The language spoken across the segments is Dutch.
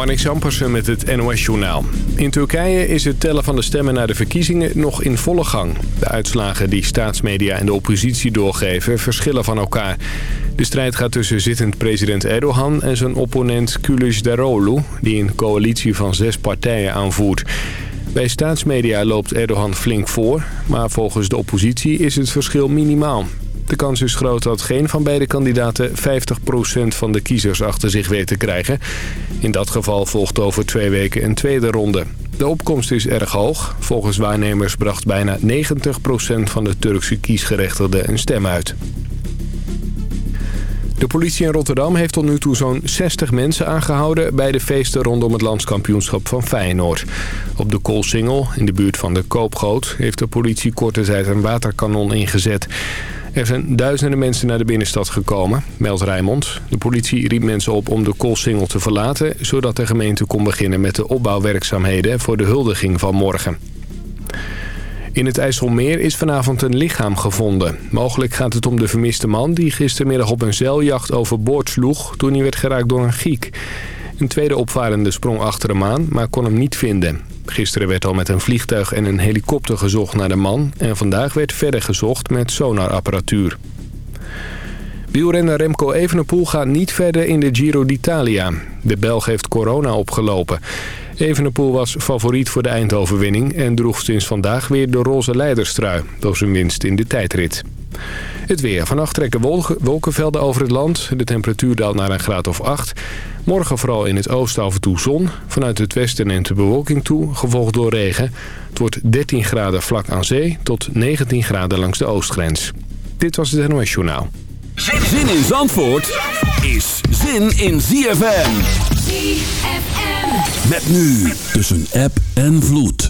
Marnix Ampersen met het NOS-journaal. In Turkije is het tellen van de stemmen naar de verkiezingen nog in volle gang. De uitslagen die staatsmedia en de oppositie doorgeven verschillen van elkaar. De strijd gaat tussen zittend president Erdogan en zijn opponent Darolu, die een coalitie van zes partijen aanvoert. Bij staatsmedia loopt Erdogan flink voor, maar volgens de oppositie is het verschil minimaal. De kans is groot dat geen van beide kandidaten 50% van de kiezers achter zich weet te krijgen. In dat geval volgt over twee weken een tweede ronde. De opkomst is erg hoog. Volgens waarnemers bracht bijna 90% van de Turkse kiesgerechtigden een stem uit. De politie in Rotterdam heeft tot nu toe zo'n 60 mensen aangehouden... bij de feesten rondom het landskampioenschap van Feyenoord. Op de Koolsingel, in de buurt van de Koopgoot... heeft de politie korte tijd een waterkanon ingezet. Er zijn duizenden mensen naar de binnenstad gekomen, meldt Rijmond. De politie riep mensen op om de Koolsingel te verlaten... zodat de gemeente kon beginnen met de opbouwwerkzaamheden... voor de huldiging van morgen. In het IJsselmeer is vanavond een lichaam gevonden. Mogelijk gaat het om de vermiste man die gistermiddag op een zeiljacht overboord sloeg... toen hij werd geraakt door een giek. Een tweede opvarende sprong achter hem aan, maar kon hem niet vinden. Gisteren werd al met een vliegtuig en een helikopter gezocht naar de man... en vandaag werd verder gezocht met sonarapparatuur. Wielrenner Remco Evenepoel gaat niet verder in de Giro d'Italia. De Belg heeft corona opgelopen. Evenepoel was favoriet voor de eindoverwinning... en droeg sinds vandaag weer de roze leiderstrui... door zijn winst in de tijdrit. Het weer. Vannacht trekken wolkenvelden over het land. De temperatuur daalt naar een graad of 8. Morgen vooral in het oosten af en toe zon. Vanuit het westen neemt de bewolking toe, gevolgd door regen. Het wordt 13 graden vlak aan zee tot 19 graden langs de oostgrens. Dit was het NOS Journaal. Zin in Zandvoort is zin in ZFM. ZFM. Met nu tussen app en vloed.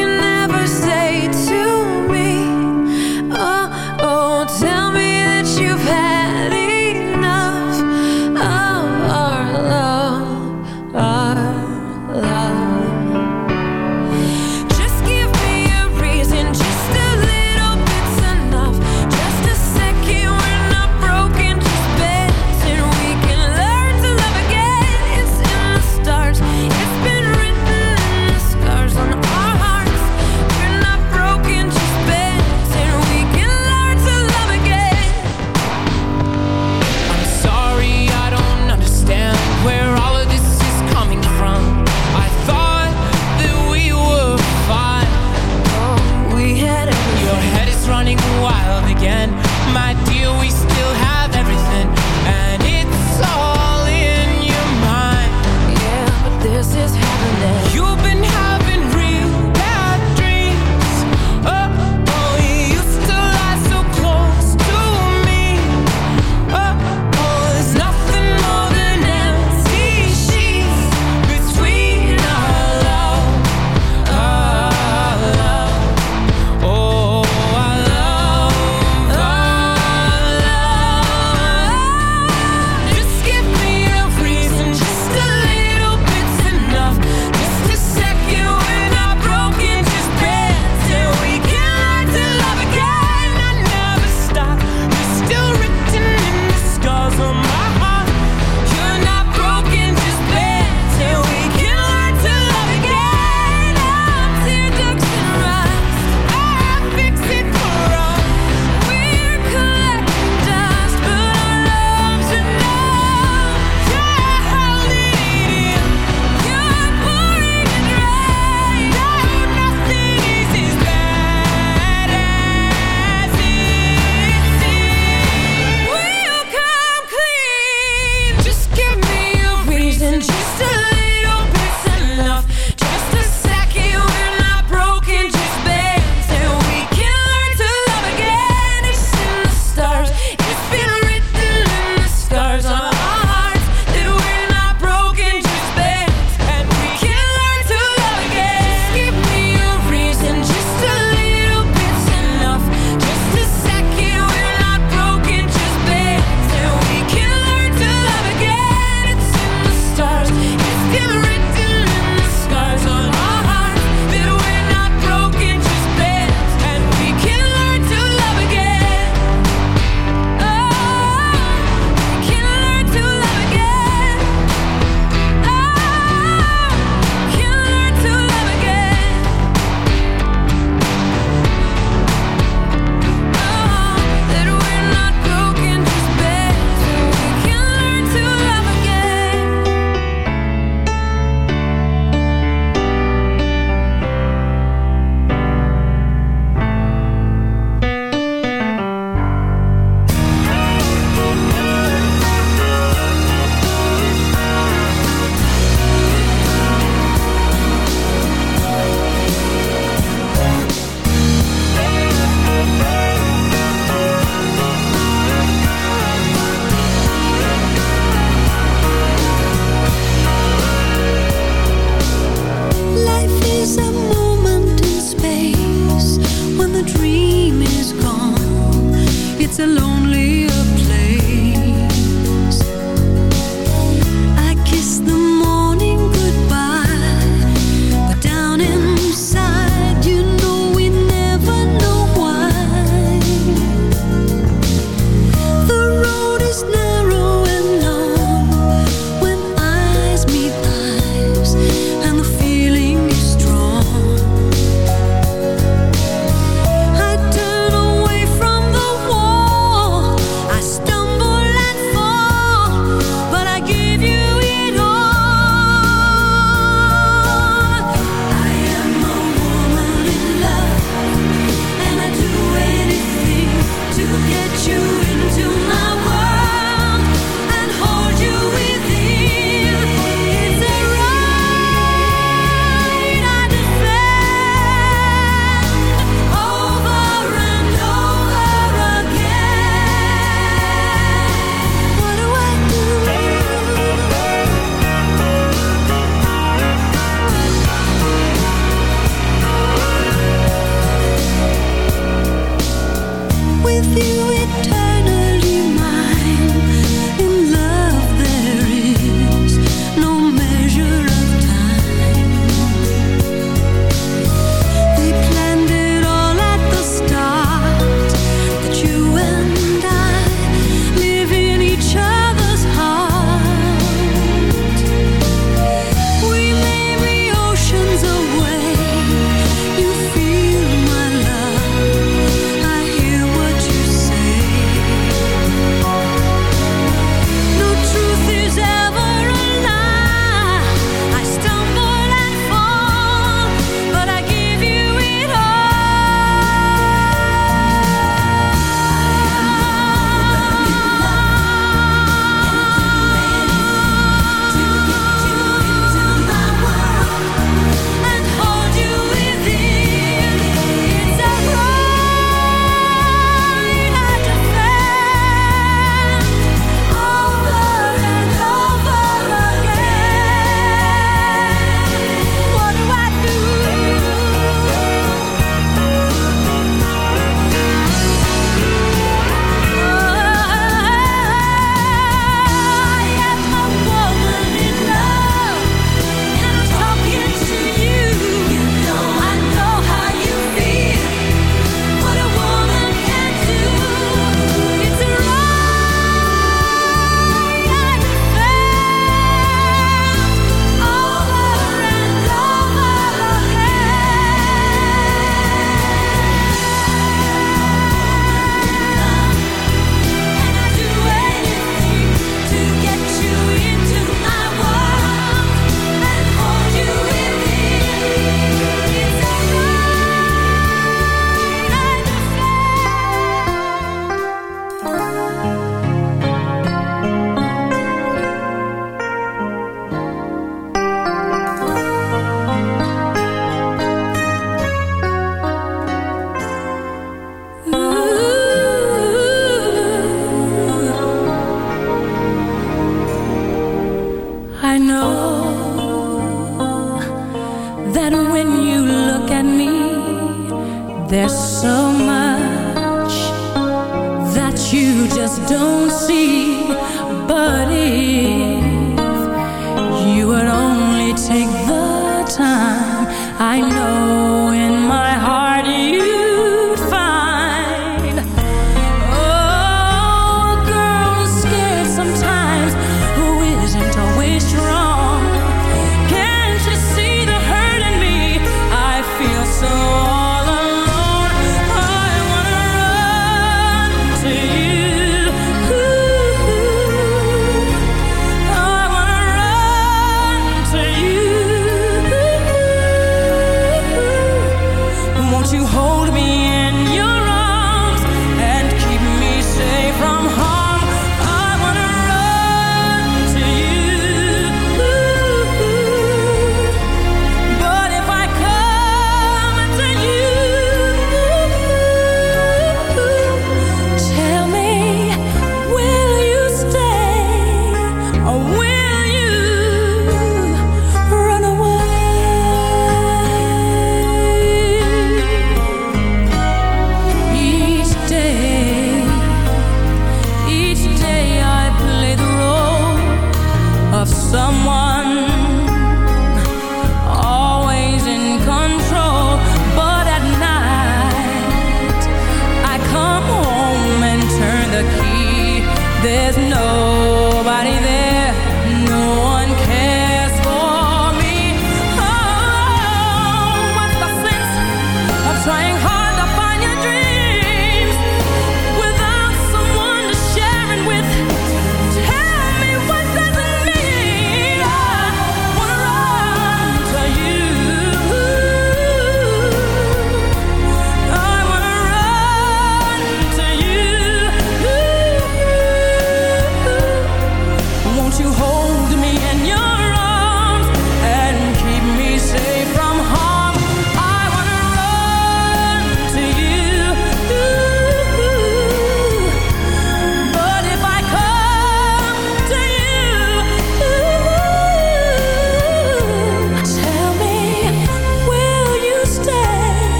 with you.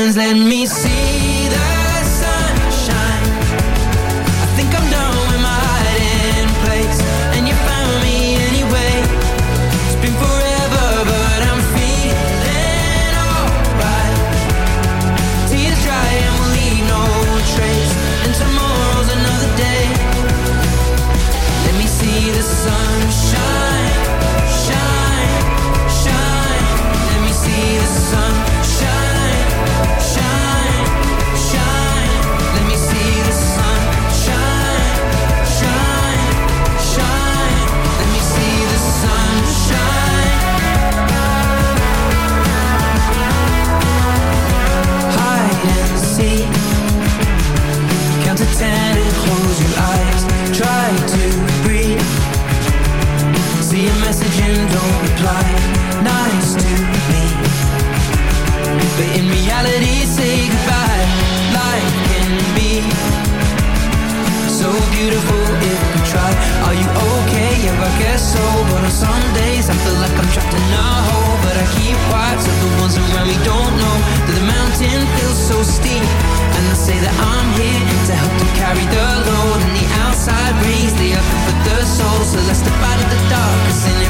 Curtains, let me see And around we don't know That the mountain feels so steep And they say that I'm here to help you carry the load And the outside brings the up for the soul So let's step out of the darkness. cause in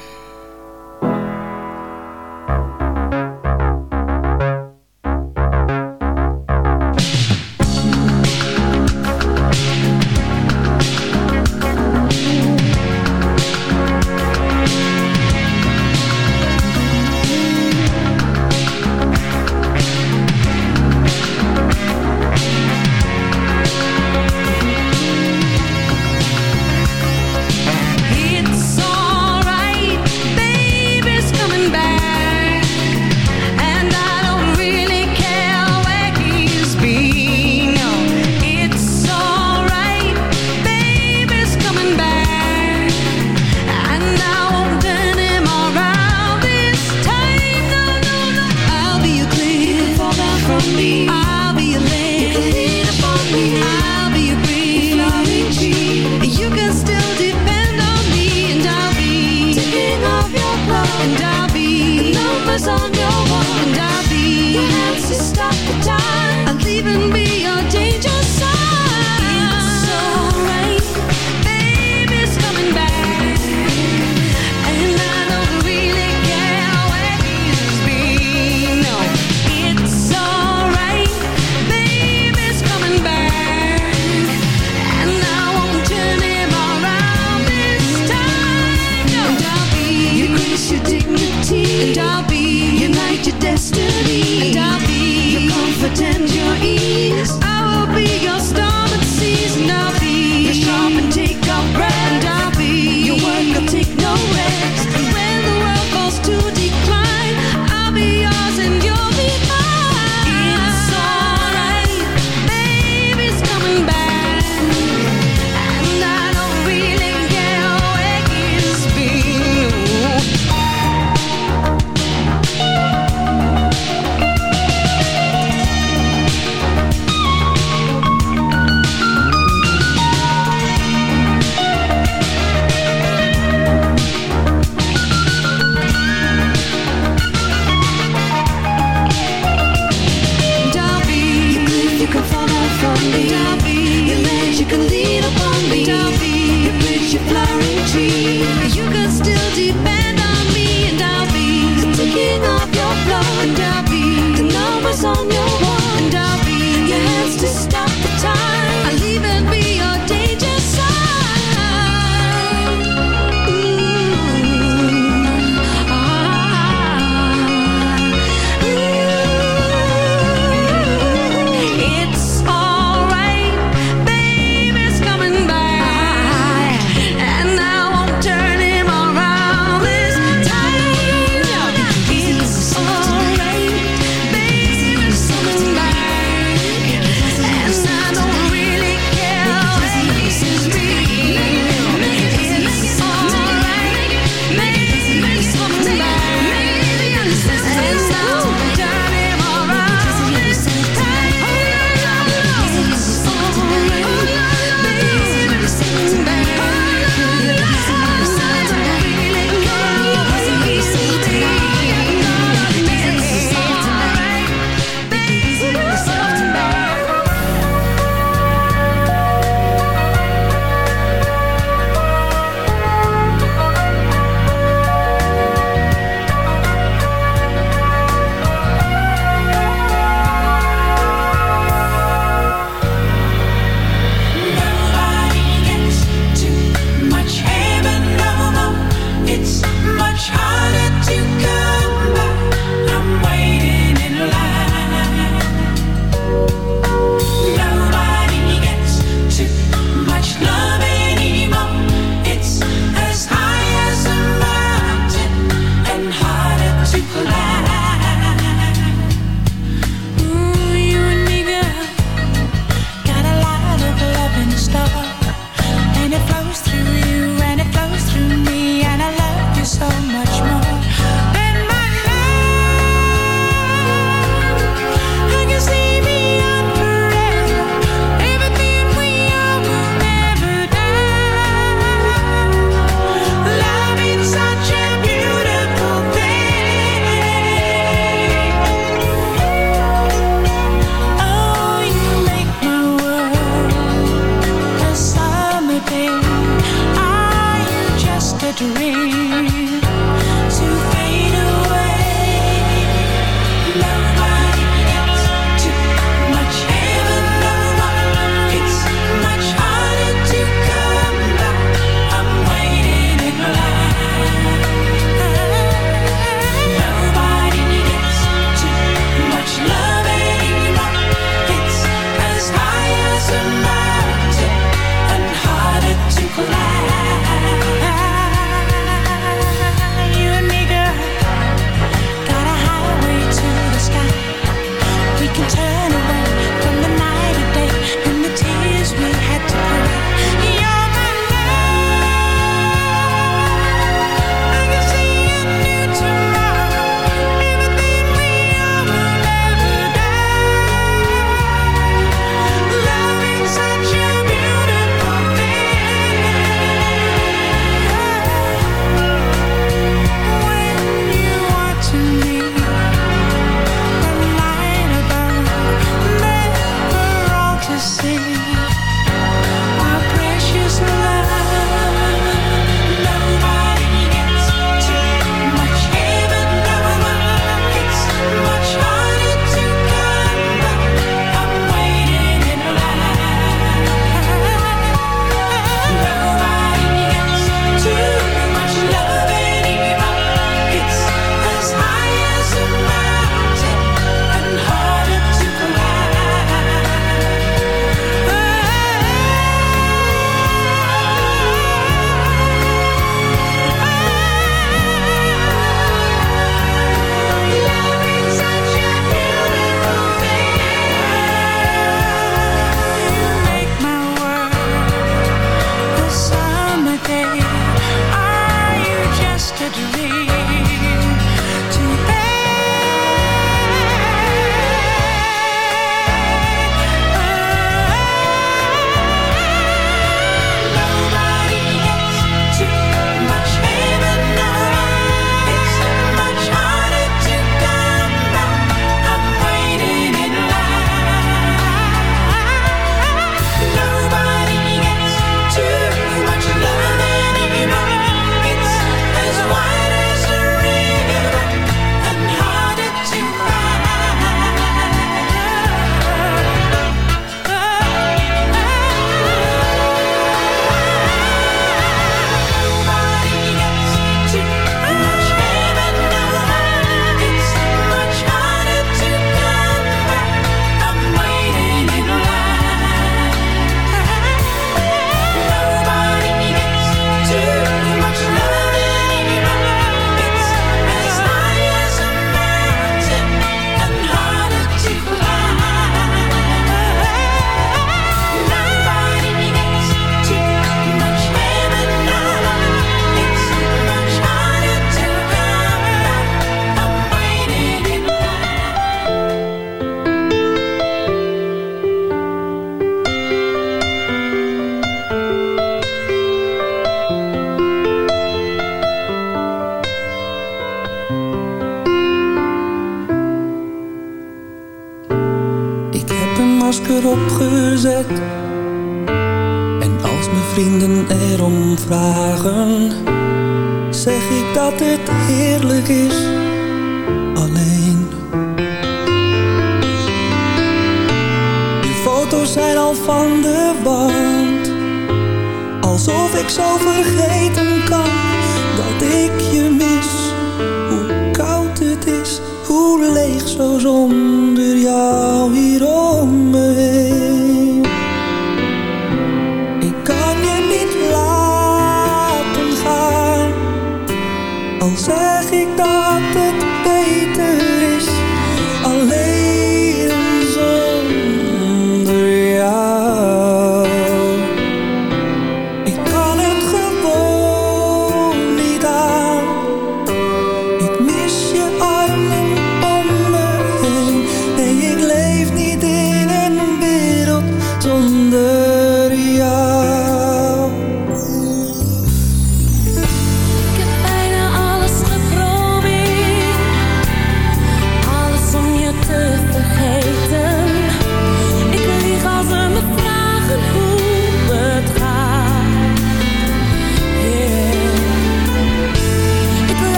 Al zeg ik dat het beter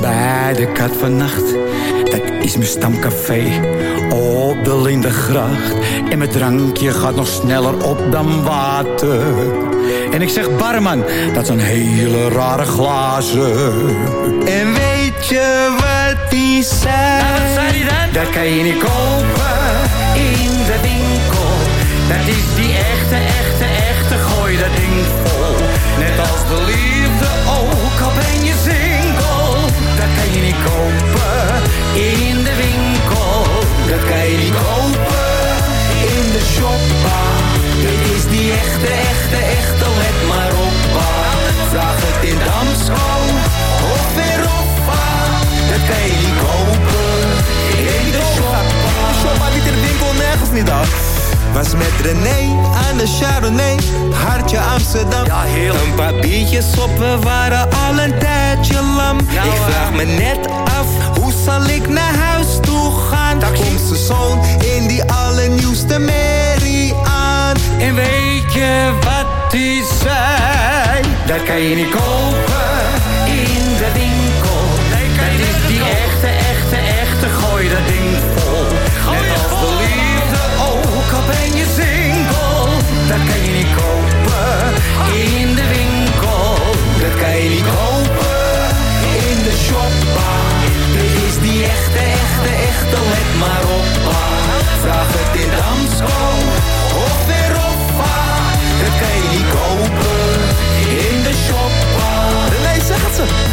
bij de kat vannacht. Dat is mijn stamcafé op de Lindengracht. En mijn drankje gaat nog sneller op dan water. En ik zeg barman, dat zijn hele rare glazen. En weet je wat die zei? Nou, wat zei die dan? Dat kan je niet kopen in de winkel. Dat is die echte, echte, echte, gooi dat ding vol. Net als de liefde de Chardonnay, hartje Amsterdam. Ja, heel. Een paar biertjes op, we waren al een tijdje lam. ik vraag me net af, hoe zal ik naar huis toe gaan? Daar komt zijn zoon in die allernieuwste Mary aan. En weet je wat hij zei? Dat kan je niet kopen in de winkel. Nee, dat is die echte, echte, echte, gooi dat ding.